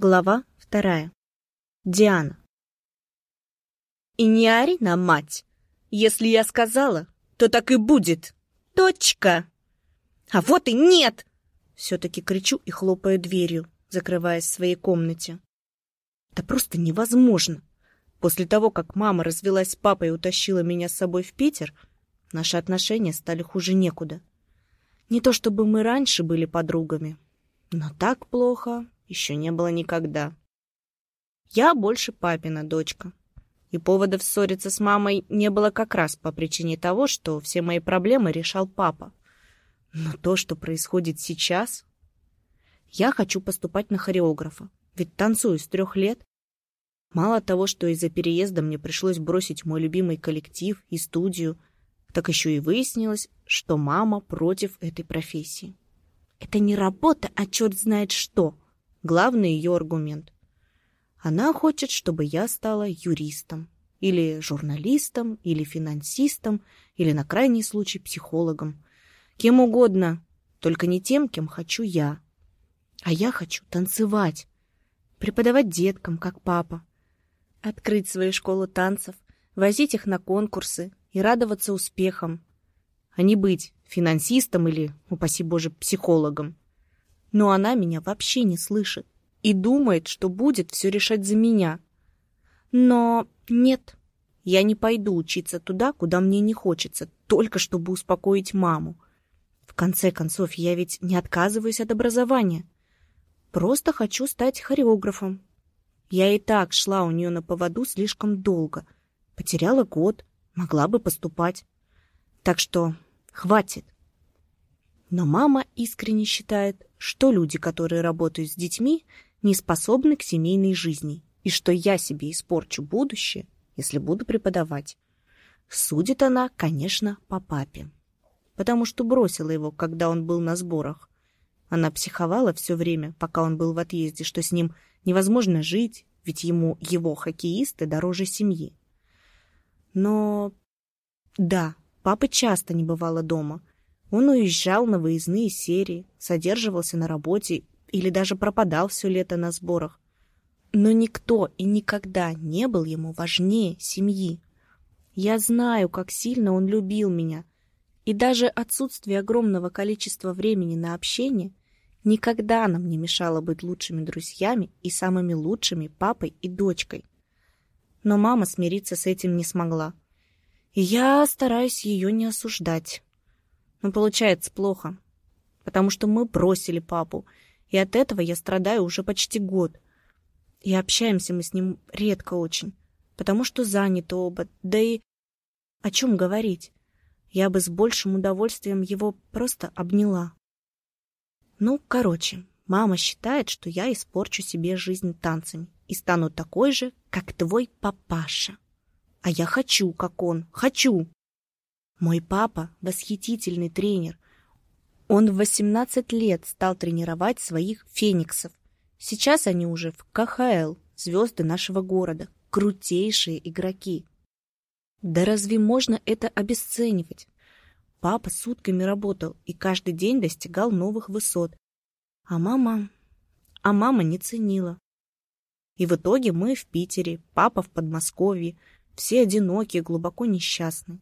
Глава вторая. Диана. «И не ори на мать! Если я сказала, то так и будет! Точка!» «А вот и нет!» Все-таки кричу и хлопаю дверью, закрываясь в своей комнате. Это просто невозможно. После того, как мама развелась с папой и утащила меня с собой в Питер, наши отношения стали хуже некуда. Не то чтобы мы раньше были подругами, но так плохо еще не было никогда. Я больше папина дочка. И поводов ссориться с мамой не было как раз по причине того, что все мои проблемы решал папа. Но то, что происходит сейчас... Я хочу поступать на хореографа, ведь танцую с трех лет. Мало того, что из-за переезда мне пришлось бросить мой любимый коллектив и студию, так еще и выяснилось, что мама против этой профессии. Это не работа, а черт знает что — Главный ее аргумент. Она хочет, чтобы я стала юристом, или журналистом, или финансистом, или на крайний случай психологом. Кем угодно, только не тем, кем хочу я. А я хочу танцевать, преподавать деткам, как папа, открыть свою школу танцев, возить их на конкурсы и радоваться успехам, а не быть финансистом или, упаси боже, психологом но она меня вообще не слышит и думает, что будет все решать за меня. Но нет, я не пойду учиться туда, куда мне не хочется, только чтобы успокоить маму. В конце концов, я ведь не отказываюсь от образования. Просто хочу стать хореографом. Я и так шла у нее на поводу слишком долго. Потеряла год, могла бы поступать. Так что хватит. Но мама искренне считает, что люди, которые работают с детьми, не способны к семейной жизни, и что я себе испорчу будущее, если буду преподавать. Судит она, конечно, по папе, потому что бросила его, когда он был на сборах. Она психовала все время, пока он был в отъезде, что с ним невозможно жить, ведь ему его хоккеисты дороже семьи. Но да, папы часто не бывало дома, он уезжал на выездные серии, содерживался на работе или даже пропадал все лето на сборах. Но никто и никогда не был ему важнее семьи. Я знаю, как сильно он любил меня, и даже отсутствие огромного количества времени на общение никогда нам не мешало быть лучшими друзьями и самыми лучшими папой и дочкой. Но мама смириться с этим не смогла. И я стараюсь ее не осуждать. Но получается плохо, потому что мы бросили папу, и от этого я страдаю уже почти год. И общаемся мы с ним редко очень, потому что заняты оба, да и о чем говорить. Я бы с большим удовольствием его просто обняла. Ну, короче, мама считает, что я испорчу себе жизнь танцами и стану такой же, как твой папаша. А я хочу, как он, хочу. Мой папа — восхитительный тренер. Он в 18 лет стал тренировать своих фениксов. Сейчас они уже в КХЛ, звезды нашего города, крутейшие игроки. Да разве можно это обесценивать? Папа сутками работал и каждый день достигал новых высот. А мама... А мама не ценила. И в итоге мы в Питере, папа в Подмосковье, все одинокие, глубоко несчастны.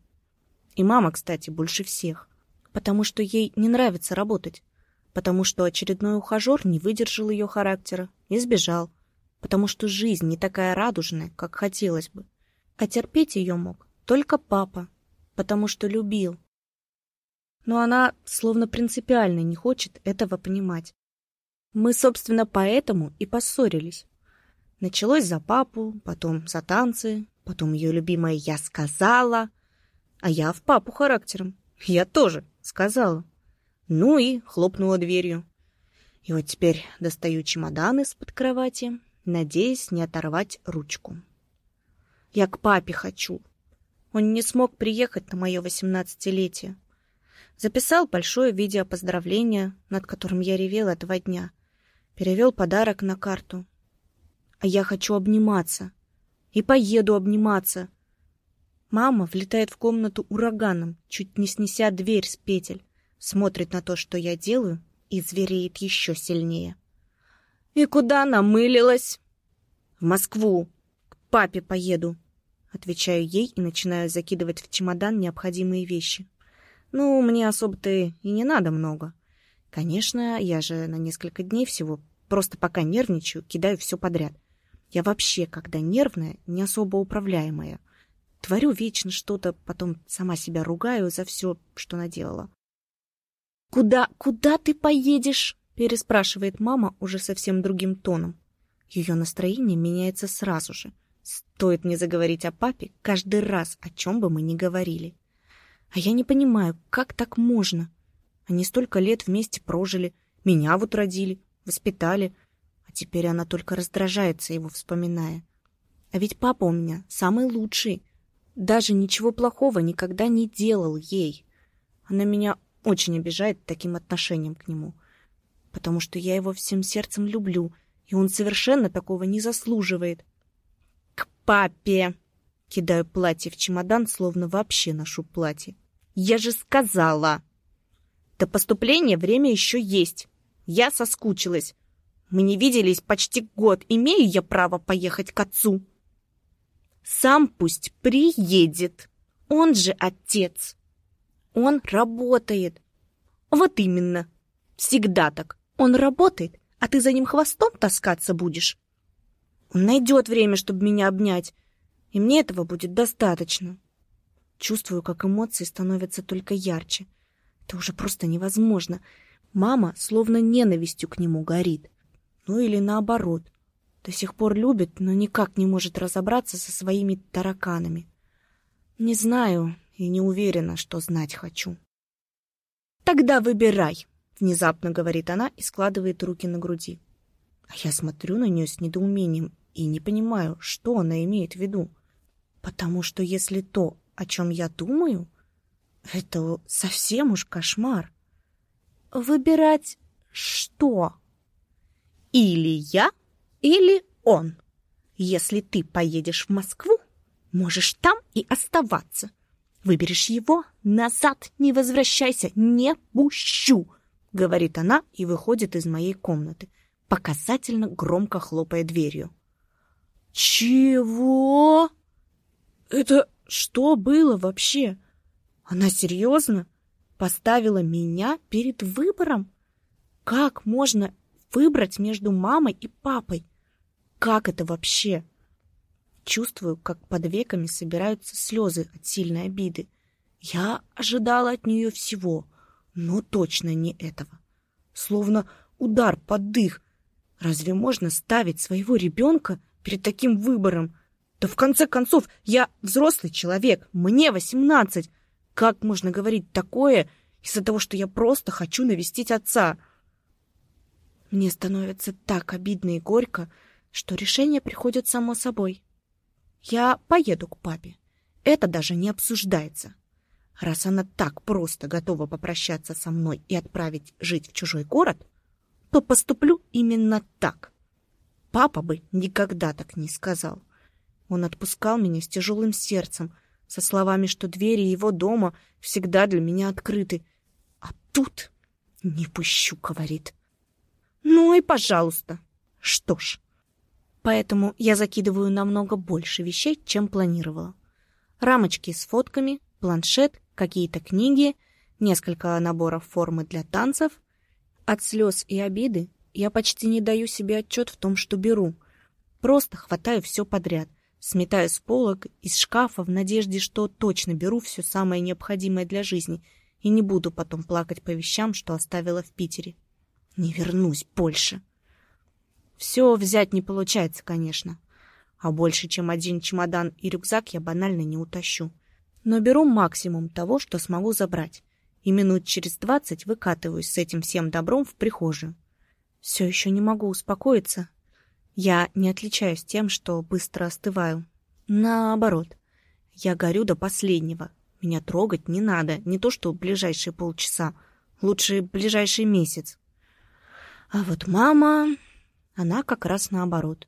И мама, кстати, больше всех. Потому что ей не нравится работать. Потому что очередной ухажер не выдержал ее характера и сбежал. Потому что жизнь не такая радужная, как хотелось бы. А терпеть ее мог только папа. Потому что любил. Но она словно принципиально не хочет этого понимать. Мы, собственно, поэтому и поссорились. Началось за папу, потом за танцы, потом ее любимая «я сказала», а я в папу характером. Я тоже, сказала. Ну и хлопнула дверью. И вот теперь достаю чемодан из-под кровати, надеясь не оторвать ручку. Я к папе хочу. Он не смог приехать на мое восемнадцатилетие. Записал большое видео поздравления, над которым я ревела два дня. Перевел подарок на карту. А я хочу обниматься. И поеду обниматься. Мама влетает в комнату ураганом, чуть не снеся дверь с петель, смотрит на то, что я делаю, и звереет еще сильнее. «И куда намылилась?» «В Москву. К папе поеду», — отвечаю ей и начинаю закидывать в чемодан необходимые вещи. «Ну, мне особо-то и не надо много. Конечно, я же на несколько дней всего, просто пока нервничаю, кидаю все подряд. Я вообще, когда нервная, не особо управляемая. Творю вечно что-то, потом сама себя ругаю за все, что наделала. «Куда, куда ты поедешь?» — переспрашивает мама уже совсем другим тоном. Ее настроение меняется сразу же. Стоит мне заговорить о папе каждый раз, о чем бы мы ни говорили. А я не понимаю, как так можно? Они столько лет вместе прожили, меня вот родили, воспитали, а теперь она только раздражается его, вспоминая. А ведь папа у меня самый лучший. Даже ничего плохого никогда не делал ей. Она меня очень обижает таким отношением к нему, потому что я его всем сердцем люблю, и он совершенно такого не заслуживает. «К папе!» Кидаю платье в чемодан, словно вообще ношу платье. «Я же сказала!» До поступления время еще есть. Я соскучилась. Мы не виделись почти год. Имею я право поехать к отцу? Сам пусть приедет. Он же отец. Он работает. Вот именно. Всегда так. Он работает, а ты за ним хвостом таскаться будешь. Он найдет время, чтобы меня обнять, и мне этого будет достаточно. Чувствую, как эмоции становятся только ярче. Это уже просто невозможно. Мама словно ненавистью к нему горит. Ну или наоборот. До сих пор любит, но никак не может разобраться со своими тараканами. Не знаю и не уверена, что знать хочу. «Тогда выбирай», — внезапно говорит она и складывает руки на груди. А я смотрю на нее с недоумением и не понимаю, что она имеет в виду. Потому что если то, о чем я думаю, это совсем уж кошмар. Выбирать что? Или я, или он. Если ты поедешь в Москву, можешь там и оставаться. Выберешь его, назад не возвращайся, не пущу, говорит она и выходит из моей комнаты, показательно громко хлопая дверью. Чего? Это что было вообще? Она серьезно поставила меня перед выбором? Как можно выбрать между мамой и папой? Как это вообще? Чувствую, как под веками собираются слезы от сильной обиды. Я ожидала от нее всего, но точно не этого. Словно удар под дых. Разве можно ставить своего ребенка перед таким выбором? Да в конце концов, я взрослый человек, мне восемнадцать. Как можно говорить такое из-за того, что я просто хочу навестить отца? Мне становится так обидно и горько, что решение приходит само собой. Я поеду к папе. Это даже не обсуждается. Раз она так просто готова попрощаться со мной и отправить жить в чужой город, то поступлю именно так. Папа бы никогда так не сказал. Он отпускал меня с тяжелым сердцем, со словами, что двери его дома всегда для меня открыты. А тут не пущу, говорит. Ну и пожалуйста. Что ж. Поэтому я закидываю намного больше вещей, чем планировала. Рамочки с фотками, планшет, какие-то книги, несколько наборов формы для танцев. От слез и обиды я почти не даю себе отчет в том, что беру. Просто хватаю все подряд сметаю с полок, из шкафа в надежде, что точно беру все самое необходимое для жизни и не буду потом плакать по вещам, что оставила в Питере. Не вернусь больше. Все взять не получается, конечно. А больше, чем один чемодан и рюкзак я банально не утащу. Но беру максимум того, что смогу забрать. И минут через двадцать выкатываюсь с этим всем добром в прихожую. Все еще не могу успокоиться я не отличаюсь тем, что быстро остываю. Наоборот, я горю до последнего. Меня трогать не надо, не то что ближайшие полчаса, лучше ближайший месяц. А вот мама, она как раз наоборот.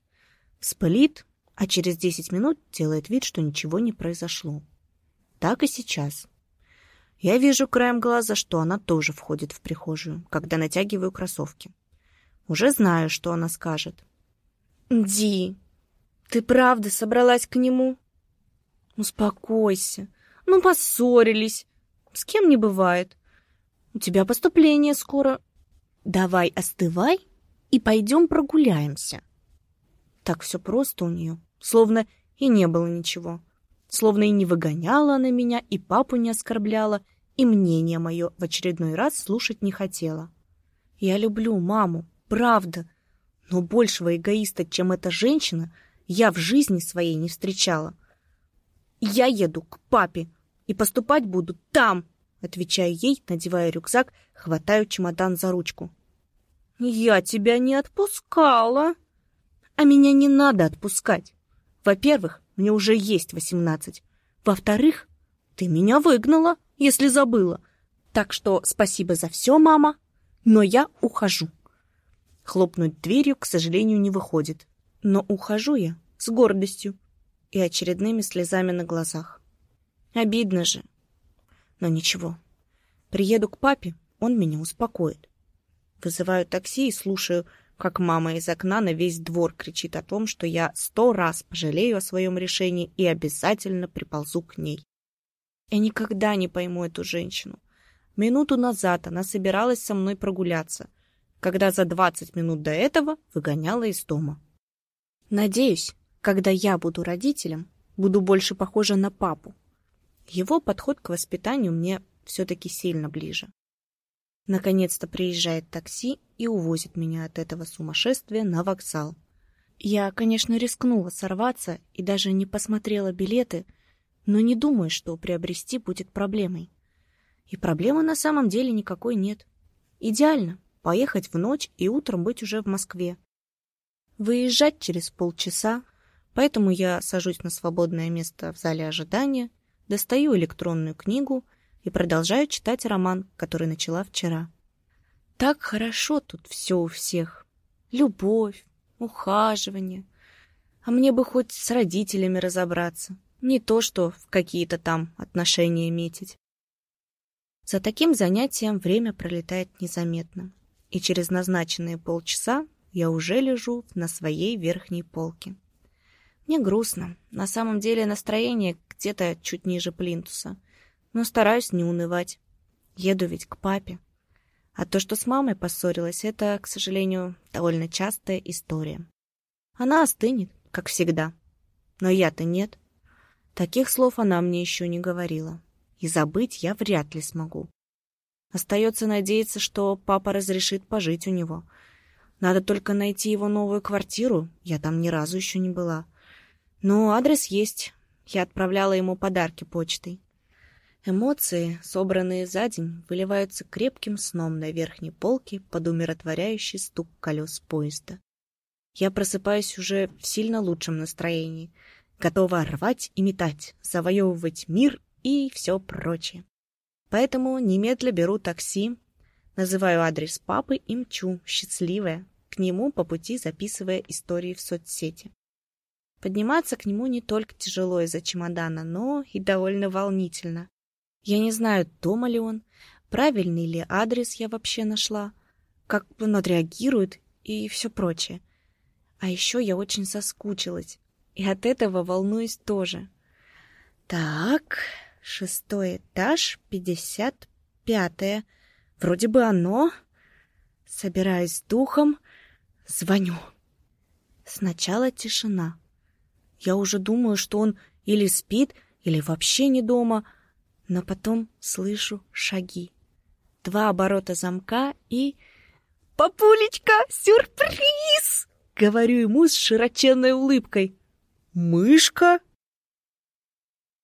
Вспылит, а через десять минут делает вид, что ничего не произошло. Так и сейчас. Я вижу краем глаза, что она тоже входит в прихожую, когда натягиваю кроссовки. Уже знаю, что она скажет. «Ди, ты правда собралась к нему?» «Успокойся. Ну, поссорились. С кем не бывает. У тебя поступление скоро. Давай остывай и пойдем прогуляемся». Так все просто у нее, словно и не было ничего. Словно и не выгоняла она меня, и папу не оскорбляла, и мнение мое в очередной раз слушать не хотела. Я люблю маму, правда, но большего эгоиста, чем эта женщина, я в жизни своей не встречала. Я еду к папе и поступать буду там, отвечаю ей, надевая рюкзак, хватаю чемодан за ручку. Я тебя не отпускала. А меня не надо отпускать. Во-первых, мне уже есть восемнадцать. Во-вторых, ты меня выгнала, если забыла. Так что спасибо за все, мама, но я ухожу. Хлопнуть дверью, к сожалению, не выходит. Но ухожу я с гордостью и очередными слезами на глазах. Обидно же. Но ничего. Приеду к папе, он меня успокоит. Вызываю такси и слушаю, как мама из окна на весь двор кричит о том, что я сто раз пожалею о своем решении и обязательно приползу к ней. Я никогда не пойму эту женщину. Минуту назад она собиралась со мной прогуляться, когда за двадцать минут до этого выгоняла из дома. Надеюсь, когда я буду родителем, буду больше похожа на папу. Его подход к воспитанию мне все-таки сильно ближе. Наконец-то приезжает такси и увозит меня от этого сумасшествия на вокзал. Я, конечно, рискнула сорваться и даже не посмотрела билеты, но не думаю, что приобрести будет проблемой. И проблемы на самом деле никакой нет. Идеально поехать в ночь и утром быть уже в Москве. Выезжать через полчаса, поэтому я сажусь на свободное место в зале ожидания, достаю электронную книгу — и продолжаю читать роман, который начала вчера. Так хорошо тут все у всех. Любовь, ухаживание. А мне бы хоть с родителями разобраться. Не то, что в какие-то там отношения метить. За таким занятием время пролетает незаметно. И через назначенные полчаса я уже лежу на своей верхней полке. Мне грустно. На самом деле настроение где-то чуть ниже плинтуса но стараюсь не унывать. Еду ведь к папе. А то, что с мамой поссорилась, это, к сожалению, довольно частая история. Она остынет, как всегда. Но я-то нет. Таких слов она мне еще не говорила. И забыть я вряд ли смогу. Остается надеяться, что папа разрешит пожить у него. Надо только найти его новую квартиру, я там ни разу еще не была. Но адрес есть, я отправляла ему подарки почтой. Эмоции, собранные за день, выливаются крепким сном на верхней полке под умиротворяющий стук колес поезда. Я просыпаюсь уже в сильно лучшем настроении, готова рвать и метать, завоевывать мир и все прочее. Поэтому немедля беру такси, называю адрес папы и мчу, счастливая, к нему по пути записывая истории в соцсети. Подниматься к нему не только тяжело из-за чемодана, но и довольно волнительно. Я не знаю, дома ли он, правильный ли адрес я вообще нашла, как он отреагирует и все прочее. А еще я очень соскучилась, и от этого волнуюсь тоже. Так, шестой этаж, пятьдесят пятое. Вроде бы оно. Собираюсь духом, звоню. Сначала тишина. Я уже думаю, что он или спит, или вообще не дома — но потом слышу шаги. Два оборота замка и... «Папулечка, сюрприз!» — говорю ему с широченной улыбкой. «Мышка?»